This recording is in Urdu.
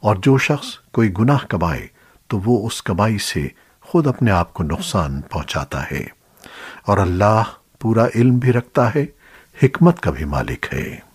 اور جو شخص کوئی گناہ کمائے تو وہ اس کمائی سے خود اپنے آپ کو نقصان پہنچاتا ہے۔ اور اللہ پورا علم بھی رکھتا ہے، حکمت کا بھی مالک ہے۔